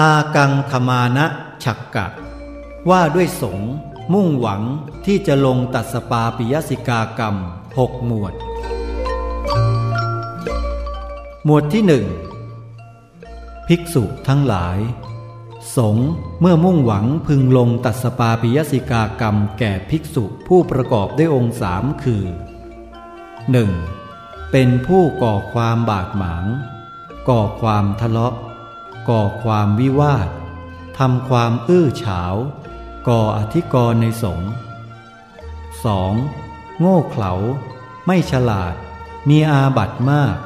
อากังขมานะฉักกะ ว่าด้วยสงมุ่งหวังที่จะลงตัดสปาปิยสิกากรรมหกหมวด หมวดที่หนึ่งภิกษุทั้งหลาย สงเมื่อมุ่งหวังพึงลงตัดสปาปิยสิกากรรมแก่ภิกษุผู้ประกอบด้วยองค์สามคือ 1. เป็นผู้ก่อความบาดหมาง ก่อความทะเลาะ ก่อความวิวาททำความอื้อฉาว ก่ออธิกรณ์ในสงฆ์ 2. โง่เขลา ไม่ฉลาด มีอาบัตมาก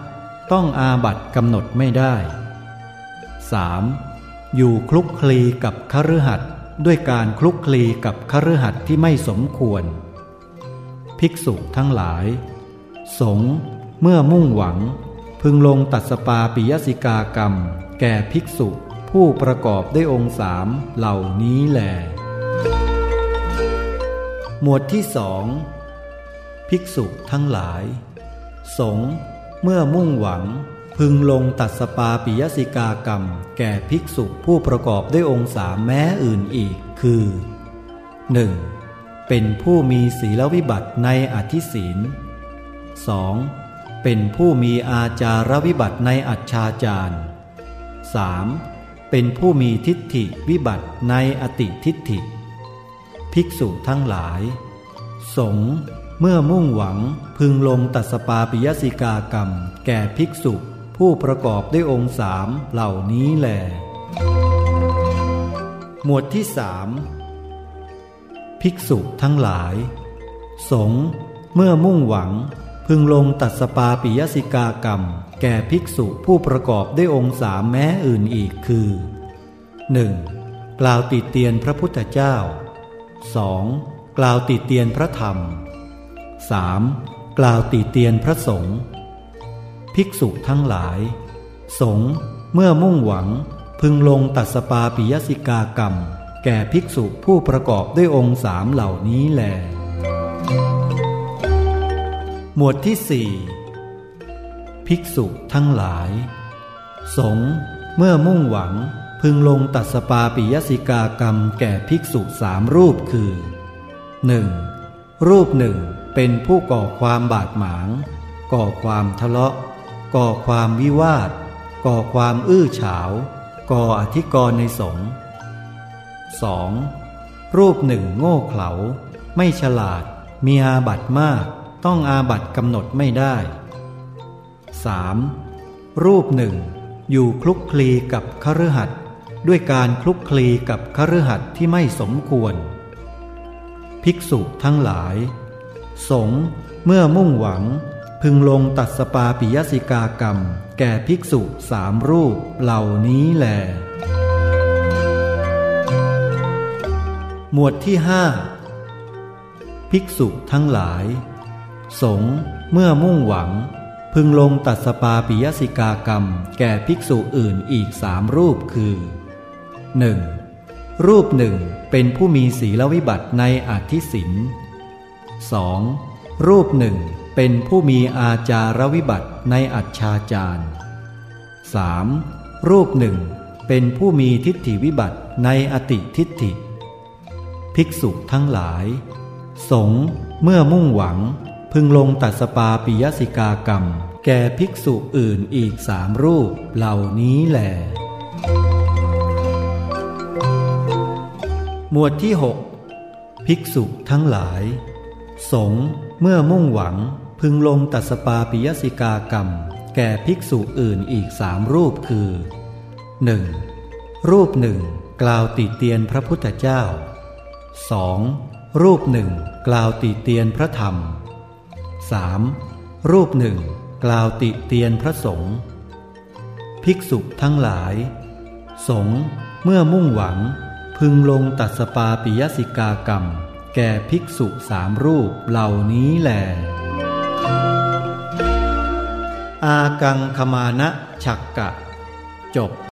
ต้องอาบัตกำหนดไม่ได้ 3. อยู่คลุกคลีกับคฤหัสถ์ด้วยการคลุกคลีกับคฤหัสถ์ที่ไม่สมควร ภิกษุทั้งหลาย สงฆ์เมื่อมุ่งหวัง พึงลงตัดสปาปิยสิกากรรม แก่ภิกษุ ผู้ประกอบด้วยองค์สามเหล่านี้แหลหมวดที่สองภิกษุทั้งหลาย สงเมื่อมุ่งหวัง พึงลงตัดสปาปิยสิกากรรม แก่ภิกษุผู้ประกอบด้วยองค์สามแม้อื่นอีกคือ 1. เป็นผู้มีศีลวิบัติในอธิศีล 2. เป็นผู้มีอาจารวิบัติในอัจฉาจาร 3. เป็นผู้มีทิฏฐิวิบัติในอติทิฏฐิ ภิกษุทั้งหลาย สงฆ์เมื่อมุ่งหวังพึงลงตัดสปาปิยสิกากรรม แก่ภิกษุ ผู้ประกอบด้วยองค์สามเหล่านี้แหลหมวดที่สามภิกษุทั้งหลาย สงฆ์เมื่อมุ่งหวัง พึงลงตัดสปาปิยสิกากรรม แก่ภิกษุผู้ประกอบด้วยองค์สามแม้อื่นอีกคือ 1. กล่าวติเตียนพระพุทธเจ้า 2. กล่าวติเตียนพระธรรม 3. กล่าวติเตียนพระสงฆ์ภิกษุทั้งหลาย สงฆ์เมื่อมุ่งหวังพึงลงตัดสปาปิยสิกากรรม แก่ภิกษุผู้ประกอบด้วยองค์สามเหล่านี้แล หมวดที่สี่ภิกษุทั้งหลาย สงเมื่อมุ่งหวังพึงลงตัดสปาปิยสิกากรรมแก่ภิกษุสามรูปคือ 1. รูปหนึ่งเป็นผู้ก่อความบาดหมาง ก่อความทะเลาะ ก่อความวิวาท ก่อความอื้อฉาว ก่ออธิกรณ์ในสงฆ์ 2. รูปหนึ่งโง่เขลา ไม่ฉลาดมีอาบัตมาก ต้องอาบัตกำหนดไม่ได้ 3. รูปหนึ่งอยู่คลุกคลีกับคฤหัสถ์ด้วยการคลุกคลีกับคฤหัสถ์ที่ไม่สมควร ภิกษุทั้งหลาย สงเมื่อมุ่งหวังพึงลงตัดสปาปิยสิกากรรม แก่ภิกษุสามรูปเหล่านี้แหลหมวดที่ห้าภิกษุทั้งหลาย สงเมื่อมุ่งหวัง พึงลงตัดสปาปิยสิกากรรม แก่ภิกษุอื่นอีกสามรูปคือ 1. รูปหนึ่งเป็นผู้มีศีลวิบัติในอธิศิน 2. รูปหนึ่งเป็นผู้มีอาจารวิบัติในอัจฉาจาร 3. รูปหนึ่งเป็นผู้มีทิฏฐิวิบัติในอติทิฏฐิ ภิกษุทั้งหลาย สงเมื่อมุ่งหวัง พึงลงตัดสปาปิยสิกากรรม แก่ภิกษุอื่นอีกสามรูปเหล่านี้แหลหมวดที่หกภิกษุทั้งหลาย สงเมื่อมุ่งหวังพึงลงตัดสปาปิยสิกากรรม แก่ภิกษุอื่นอีกสามรูปคือ 1. รูปหนึ่งกล่าวติเตียนพระพุทธเจ้า 2. รูปหนึ่งกล่าวติเตียนพระธรรม 3. รูปหนึ่งกล่าวติเตียนพระสงฆ์ภิกษุทั้งหลาย สงฆ์เมื่อมุ่งหวัง พึงลงตัดสปาปิยสิกากรรม แก่ภิกษุสามรูปเหล่านี้แหลอากังขมานะฉักกะ จบ